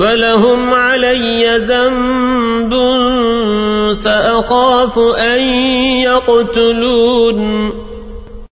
ولهم علي ذنب فأخاف أن يقتلون.